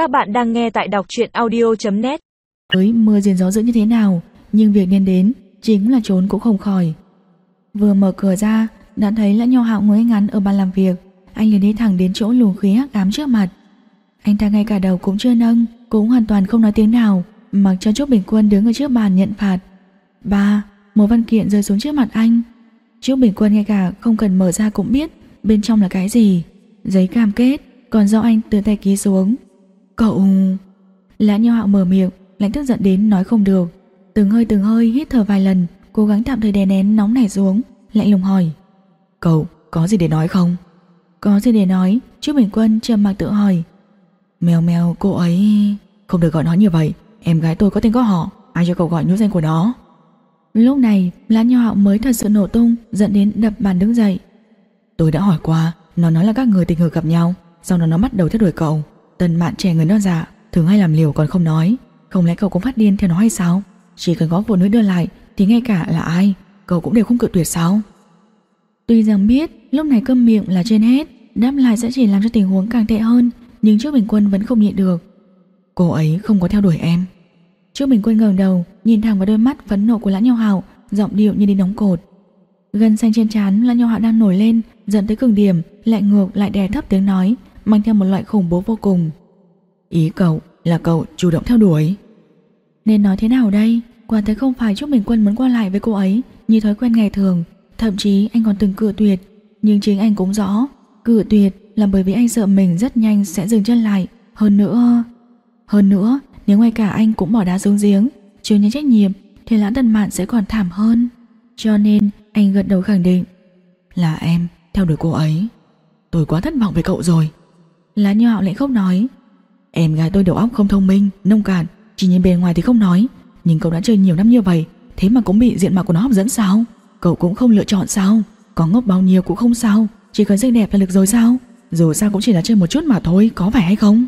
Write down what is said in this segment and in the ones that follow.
Các bạn đang nghe tại đọc truyện audio.net Với mưa diền gió dữ như thế nào, Nhưng việc nên đến Chính là trốn cũng không khỏi. Vừa mở cửa ra, Đã thấy lã nho hạo ngồi ngắn ở bàn làm việc. Anh liền đi thẳng đến chỗ luồng khí hắc ám trước mặt. Anh ta ngay cả đầu cũng chưa nâng, Cũng hoàn toàn không nói tiếng nào, Mặc cho chốt Bình Quân đứng ở trước bàn nhận phạt. Ba Một văn kiện rơi xuống trước mặt anh. Chốt Bình Quân ngay cả không cần mở ra cũng biết Bên trong là cái gì. Giấy cam kết, Còn do anh từ tay ký xuống. Cậu... Lã Nho Hạo mở miệng, lãnh tức giận đến nói không được. Từng hơi từng hơi hít thở vài lần, cố gắng tạm thời đè nén nóng nảy xuống, lạnh lùng hỏi. Cậu, có gì để nói không? Có gì để nói, Trúc Bình Quân trầm mặc tự hỏi. Mèo mèo, cô ấy... Không được gọi nó như vậy, em gái tôi có tên có họ, ai cho cậu gọi nhũ danh của nó? Lúc này, Lã Nho Hạo mới thật sự nổ tung, giận đến đập bàn đứng dậy. Tôi đã hỏi qua, nó nói là các người tình cờ gặp nhau, sau đó nó bắt đầu theo đuổi cậu. Tần mạn trẻ người non dạ Thường hay làm liều còn không nói. Không lẽ cậu cũng phát điên theo nó hay sao? Chỉ cần có phụ nữ đưa lại, Thì ngay cả là ai? Cậu cũng đều không cự tuyệt sao? Tuy rằng biết, lúc này cơm miệng là trên hết, Đáp lại sẽ chỉ làm cho tình huống càng tệ hơn, Nhưng trước Bình Quân vẫn không nhịn được. Cô ấy không có theo đuổi em. Trước Bình Quân ngẩng đầu, Nhìn thẳng vào đôi mắt phẫn nộ của Lã Nhau Hạo, Giọng điệu như đi đóng cột. Gần xanh trên trán Lã Nhau Hạo đang nổi lên Dẫn tới cường điểm, Lại ngược lại đè thấp tiếng nói mang theo một loại khủng bố vô cùng. Ý cậu là cậu chủ động theo đuổi. Nên nói thế nào đây? Quả thật không phải Trúc Bình Quân muốn qua lại với cô ấy như thói quen ngày thường, thậm chí anh còn từng cự tuyệt, nhưng chính anh cũng rõ, cự tuyệt là bởi vì anh sợ mình rất nhanh sẽ dừng chân lại, hơn nữa, hơn nữa, nếu ngay cả anh cũng bỏ đá xuống giếng, chưa nhận trách nhiệm thì Lãng Tần Mạn sẽ còn thảm hơn. Cho nên, anh gật đầu khẳng định, là em theo đuổi cô ấy. Tôi quá thất vọng về cậu rồi. Lá nhọ lại khóc nói. Em gái tôi đầu óc không thông minh, nông cạn Chỉ nhìn bề ngoài thì không nói. Nhưng cậu đã chơi nhiều năm như vậy Thế mà cũng bị diện mạo của nó hấp dẫn sao? Cậu cũng không lựa chọn sao? Có ngốc bao nhiêu cũng không sao. Chỉ cần xinh đẹp là được rồi sao? Dù sao cũng chỉ là chơi một chút mà thôi, có phải hay không?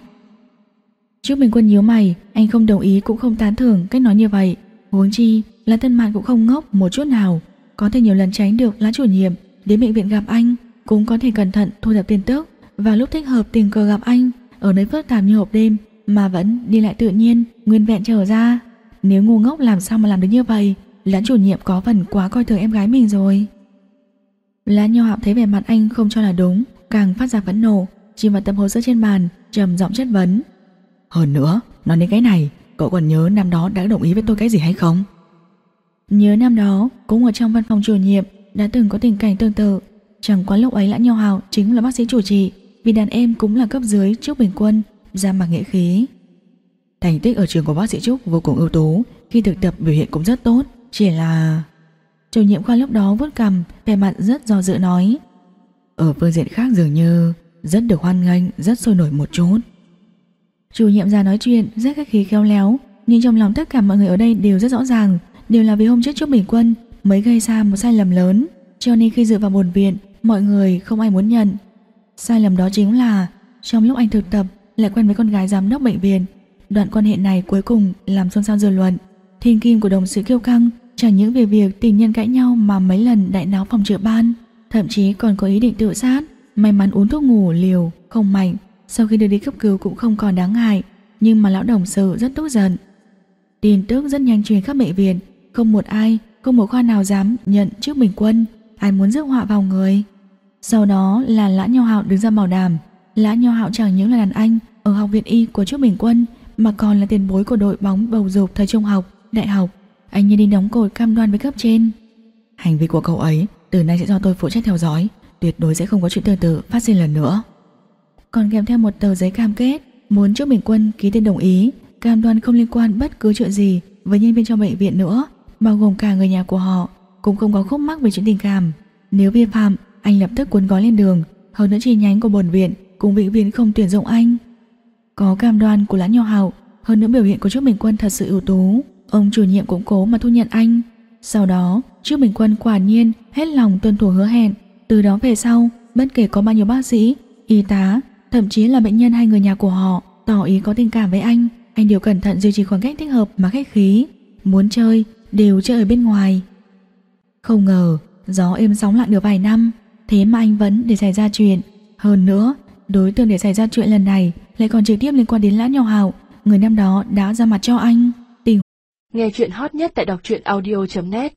Trước mình quân nhíu mày Anh không đồng ý cũng không tán thưởng cách nói như vậy. Huống chi là thân mạng cũng không ngốc một chút nào. Có thể nhiều lần tránh được lá chủ nhiệm Đến bệnh viện gặp anh Cũng có thể cẩn thận thu thập tin tức và lúc thích hợp tình cờ gặp anh ở nơi phức tạp như hộp đêm mà vẫn đi lại tự nhiên, nguyên vẹn trở ra. Nếu ngu ngốc làm sao mà làm được như vậy, lãn chủ nhiệm có phần quá coi thường em gái mình rồi. Lãn nho hạo thấy vẻ mặt anh không cho là đúng, càng phát ra phẫn nộ, chỉ vào tập hồ sơ trên bàn, trầm giọng chất vấn. Hơn nữa, nói đến cái này, cậu còn nhớ năm đó đã đồng ý với tôi cái gì hay không? Nhớ năm đó, cũng ở trong văn phòng chủ nhiệm, đã từng có tình cảnh tương tự. Chẳng qua lúc ấy lãn nho hào chính là bác sĩ chủ trì vì đàn em cũng là cấp dưới Trúc Bình Quân, ra mặt nghệ khí. Thành tích ở trường của bác sĩ Trúc vô cùng ưu tú, khi thực tập biểu hiện cũng rất tốt, chỉ là... Chủ nhiệm khoa lúc đó vuốt cằm, vẻ mặt rất do dự nói. Ở phương diện khác dường như rất được hoan nghênh, rất sôi nổi một chút. Chủ nhiệm ra nói chuyện rất khách khí khéo léo, nhưng trong lòng tất cả mọi người ở đây đều rất rõ ràng, đều là vì hôm trước Trúc Bình Quân mới gây ra một sai lầm lớn, cho nên khi dựa vào buồn viện, mọi người không ai muốn nhận, Sai lầm đó chính là trong lúc anh thực tập lại quen với con gái giám đốc bệnh viện. Đoạn quan hệ này cuối cùng làm xôn xao dư luận. Thiên kim của đồng sự kiêu căng chẳng những về việc tình nhân cãi nhau mà mấy lần đại náo phòng chữa ban, thậm chí còn có ý định tự sát. May mắn uống thuốc ngủ liều, không mạnh, sau khi đưa đi cấp cứu cũng không còn đáng ngại, nhưng mà lão đồng sự rất tức giận. Tin tức rất nhanh truyền khắp bệnh viện, không một ai, không một khoa nào dám nhận trước bình quân, ai muốn rước họa vào người. Sau đó là Lã Nho Hạo đứng ra bảo đảm. Lã Nho Hạo chẳng những là đàn anh Ở học viện y của Trúc Bình Quân Mà còn là tiền bối của đội bóng bầu dục thời trung học, đại học. Anh như đi đóng cột cam đoan với cấp trên. Hành vi của cậu ấy Từ nay sẽ do tôi phụ trách theo dõi Tuyệt đối sẽ không có chuyện tương tự phát sinh lần nữa. Còn kèm theo một tờ giấy cam kết Muốn Trúc Bình Quân ký tên đồng ý Cam đoan không liên quan bất cứ chuyện gì Với nhân viên trong bệnh viện nữa Bao gồm cả người nhà của họ Cũng không có khúc mắc về chuyện tình cảm. Nếu vi phạm anh lập tức cuốn gói lên đường, hơn nữa chi nhánh của bồn viện cũng vĩnh viễn không tuyển dụng anh. Có cam đoan của Lãn Nho Hạo, hơn nữa biểu hiện của trước Bình Quân thật sự ưu tú, ông chủ nhiệm cũng cố mà thu nhận anh. Sau đó, trước Bình Quân quả nhiên hết lòng tuân thủ hứa hẹn, từ đó về sau, bất kể có bao nhiêu bác sĩ, y tá, thậm chí là bệnh nhân hay người nhà của họ tỏ ý có tình cảm với anh, anh đều cẩn thận duy trì khoảng cách thích hợp mà khách khí, muốn chơi đều chơi ở bên ngoài. Không ngờ, gió êm sóng lặng được vài năm, Thế mà anh vẫn để xảy ra chuyện Hơn nữa Đối tượng để xảy ra chuyện lần này lại còn trực tiếp liên quan đến Lã Nhỏ Hạo, người năm đó đã ra mặt cho anh. Nghe chuyện hot nhất tại đọc truyện audio.net